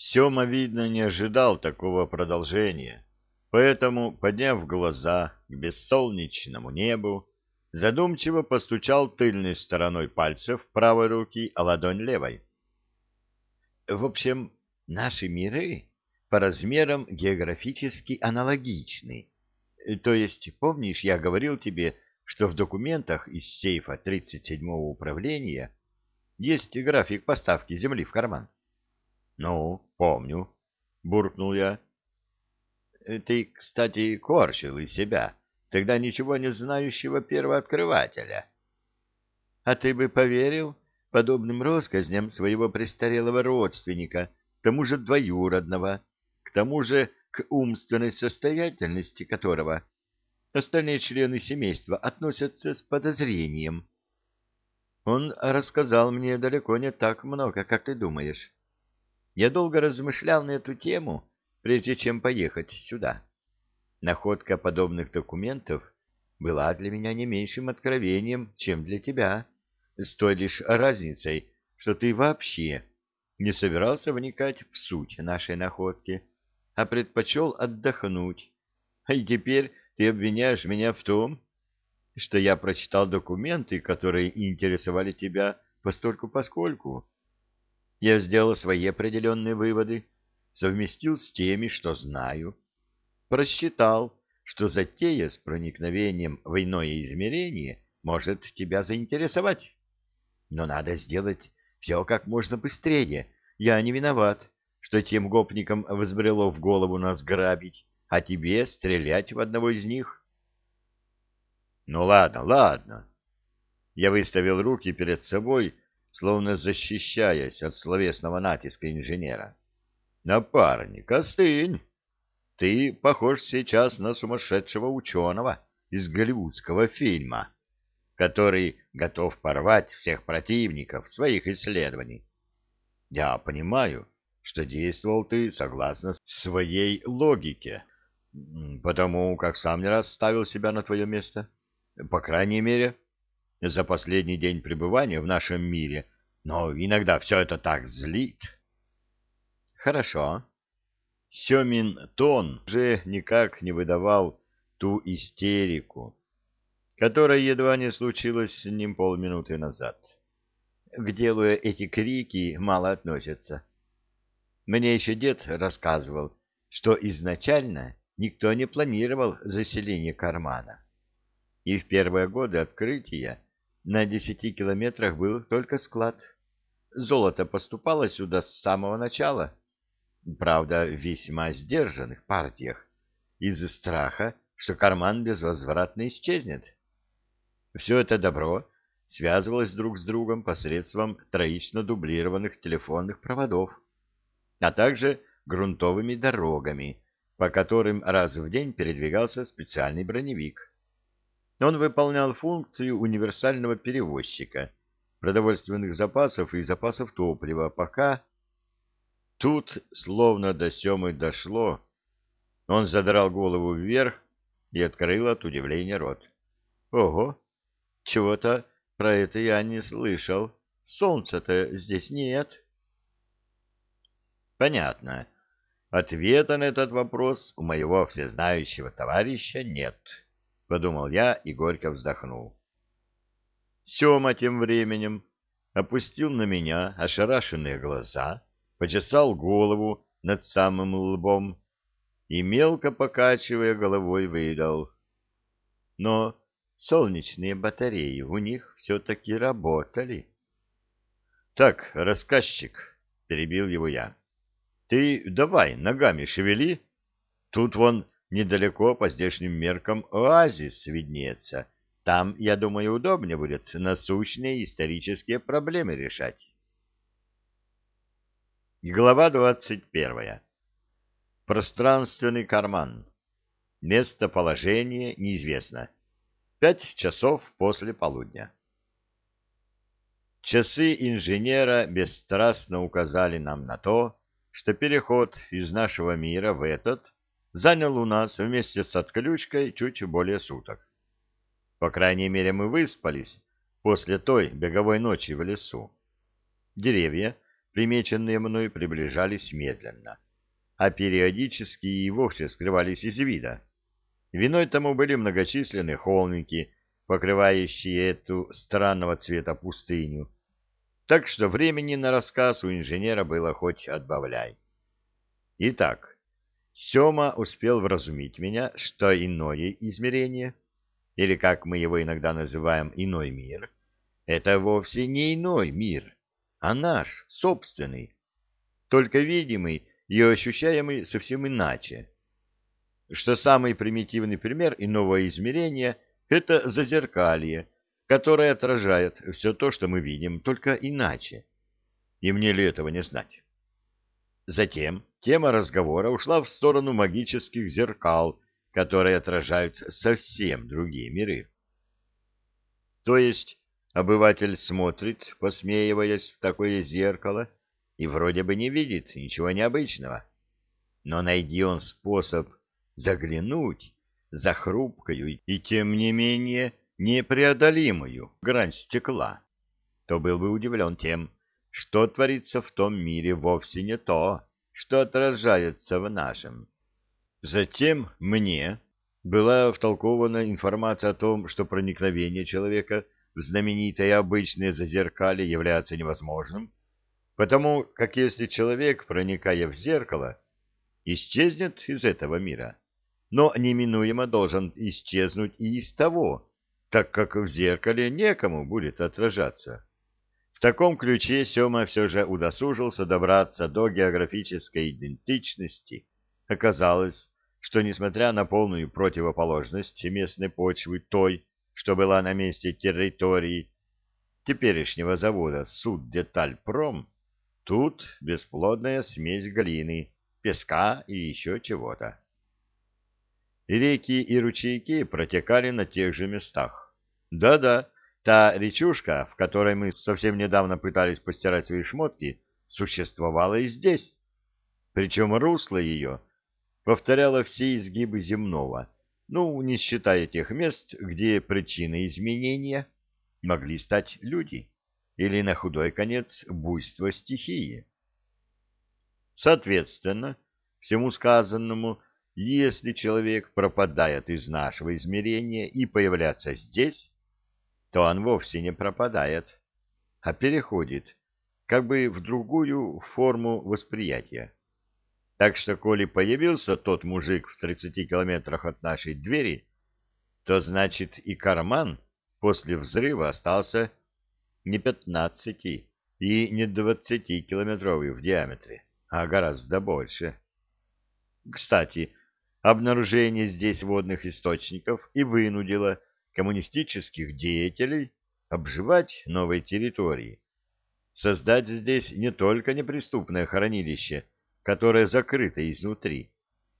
Сема, видно, не ожидал такого продолжения, поэтому, подняв глаза к бессолнечному небу, задумчиво постучал тыльной стороной пальцев правой руки о ладонь левой. В общем, наши миры по размерам географически аналогичны. То есть, помнишь, я говорил тебе, что в документах из сейфа 37-го управления есть график поставки земли в карман? — Ну, помню, — буркнул я. — Ты, кстати, корчил из себя тогда ничего не знающего первооткрывателя. — А ты бы поверил подобным россказням своего престарелого родственника, к тому же двоюродного, к тому же к умственной состоятельности которого остальные члены семейства относятся с подозрением. Он рассказал мне далеко не так много, как ты думаешь. Я долго размышлял на эту тему, прежде чем поехать сюда. Находка подобных документов была для меня не меньшим откровением, чем для тебя, с той лишь разницей, что ты вообще не собирался вникать в суть нашей находки, а предпочел отдохнуть. И теперь ты обвиняешь меня в том, что я прочитал документы, которые интересовали тебя постольку-поскольку. Я сделал свои определенные выводы, совместил с теми, что знаю, просчитал, что затея с проникновением в иное измерение может тебя заинтересовать. Но надо сделать все как можно быстрее. Я не виноват, что тем гопникам взбрело в голову нас грабить, а тебе стрелять в одного из них. Ну ладно, ладно. Я выставил руки перед собой, словно защищаясь от словесного натиска инженера. Напарник, остынь. Ты похож сейчас на сумасшедшего ученого из голливудского фильма, который готов порвать всех противников своих исследований. Я понимаю, что действовал ты согласно своей логике, потому как сам не раз ставил себя на твое место. По крайней мере, за последний день пребывания в нашем мире, но иногда все это так злит. Хорошо. Семин тон уже никак не выдавал ту истерику, которая едва не случилась с ним полминуты назад. К делу эти крики мало относятся. Мне еще дед рассказывал, что изначально никто не планировал заселение кармана. И в первые годы открытия на десяти километрах был только склад. Золото поступало сюда с самого начала, правда, в весьма сдержанных партиях, из-за страха, что карман безвозвратно исчезнет. Все это добро связывалось друг с другом посредством троично дублированных телефонных проводов, а также грунтовыми дорогами, по которым раз в день передвигался специальный броневик. Он выполнял функцию универсального перевозчика продовольственных запасов и запасов топлива, пока... Тут, словно до Семы дошло, он задрал голову вверх и открыл от удивления рот. Ого! Чего-то про это я не слышал. Солнца-то здесь нет. Понятно. Ответа на этот вопрос у моего всезнающего товарища нет, — подумал я и горько вздохнул. Сема тем временем опустил на меня ошарашенные глаза, почесал голову над самым лбом и, мелко покачивая головой, выдал. Но солнечные батареи у них все-таки работали. — Так, рассказчик, — перебил его я, ты давай ногами шевели. Тут вон недалеко по здешним меркам оазис виднеется. Там, я думаю, удобнее будет насущные исторические проблемы решать. Глава двадцать первая. Пространственный карман. Местоположение неизвестно. Пять часов после полудня. Часы инженера бесстрастно указали нам на то, что переход из нашего мира в этот занял у нас вместе с отключкой чуть более суток. По крайней мере, мы выспались после той беговой ночи в лесу. Деревья, примеченные мной приближались медленно, а периодически и вовсе скрывались из вида. Виной тому были многочисленные холмики, покрывающие эту странного цвета пустыню, так что времени на рассказ у инженера было хоть отбавляй. Итак, Сема успел вразумить меня, что иное измерение, или, как мы его иногда называем, иной мир, это вовсе не иной мир, а наш, собственный, только видимый и ощущаемый совсем иначе. Что самый примитивный пример иного измерения — это зазеркалье, которая отражает все то, что мы видим, только иначе. И мне ли этого не знать? Затем тема разговора ушла в сторону магических зеркал, которые отражают совсем другие миры. То есть обыватель смотрит, посмеиваясь в такое зеркало, и вроде бы не видит ничего необычного. Но найди он способ заглянуть за хрупкою и, тем не менее, непреодолимую грань стекла, то был бы удивлен тем, что творится в том мире вовсе не то, что отражается в нашем. Затем мне была втолкована информация о том, что проникновение человека в знаменитое обычное зазеркалье является невозможным, потому как если человек, проникая в зеркало, исчезнет из этого мира, но неминуемо должен исчезнуть и из того, так как в зеркале некому будет отражаться. В таком ключе Сема все же удосужился добраться до географической идентичности. Оказалось, что, несмотря на полную противоположность местной почвы той, что была на месте территории теперешнего завода «Суддетальпром», тут бесплодная смесь глины, песка и еще чего-то. Реки и ручейки протекали на тех же местах. Да-да, та речушка, в которой мы совсем недавно пытались постирать свои шмотки, существовала и здесь. Причем русло ее повторяло все изгибы земного, ну, не считая тех мест, где причиной изменения могли стать люди или, на худой конец, буйство стихии. Соответственно, всему сказанному если человек пропадает из нашего измерения и появляется здесь, то он вовсе не пропадает, а переходит как бы в другую форму восприятия. Так что, коли появился тот мужик в 30 километрах от нашей двери, то значит и карман после взрыва остался не 15 и не 20 километровый в диаметре, а гораздо больше. Кстати, обнаружение здесь водных источников и вынудило коммунистических деятелей обживать новые территории, создать здесь не только неприступное хранилище, которое закрыто изнутри,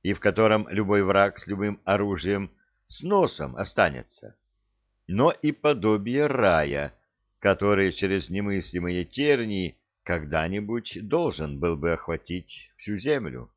и в котором любой враг с любым оружием с носом останется, но и подобие рая, который через немыслимые тернии когда-нибудь должен был бы охватить всю землю.